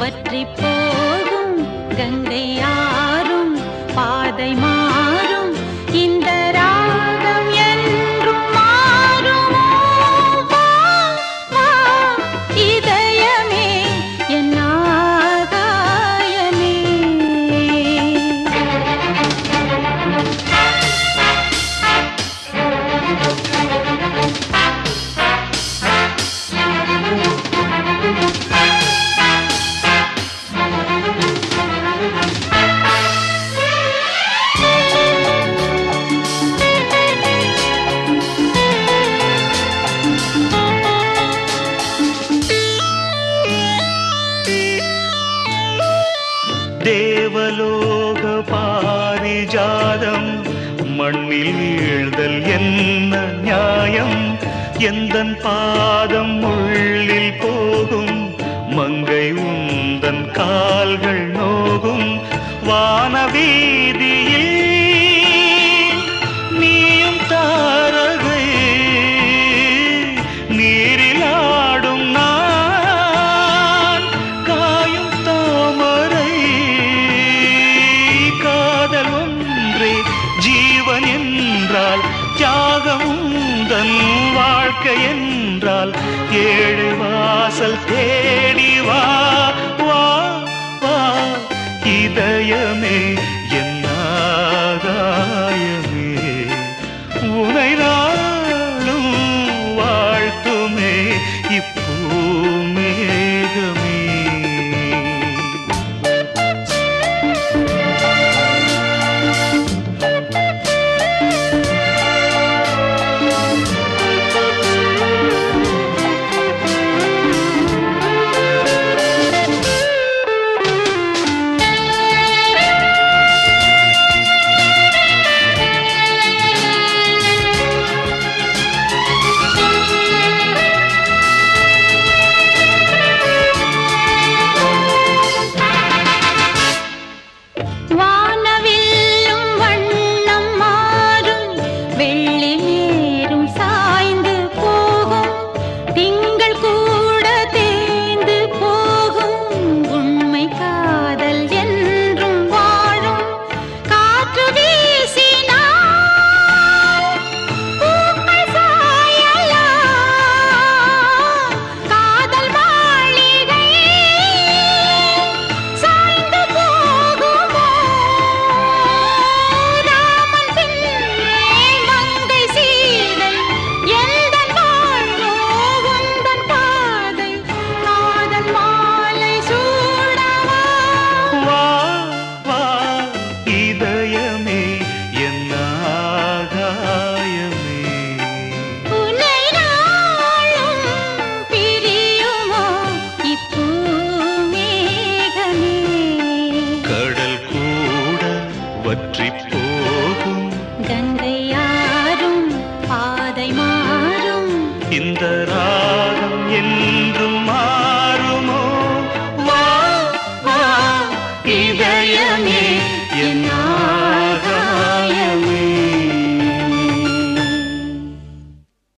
வற்றி போகும் கங்கை யாரும் பாதை மாறும். இந்த தேவலோக பாரிஜாதம் மண்ணில் வீழ்தல் என்ன நியாயம்? எந்த பாதம் உள்ளில் போகும் மங்கை உந்தன் கால்கள் நோகும் வானவீதி வாழ்க்கை என்றால் ஏழு வாசல் தேடி வா வா இதயமே இதயமே என்ன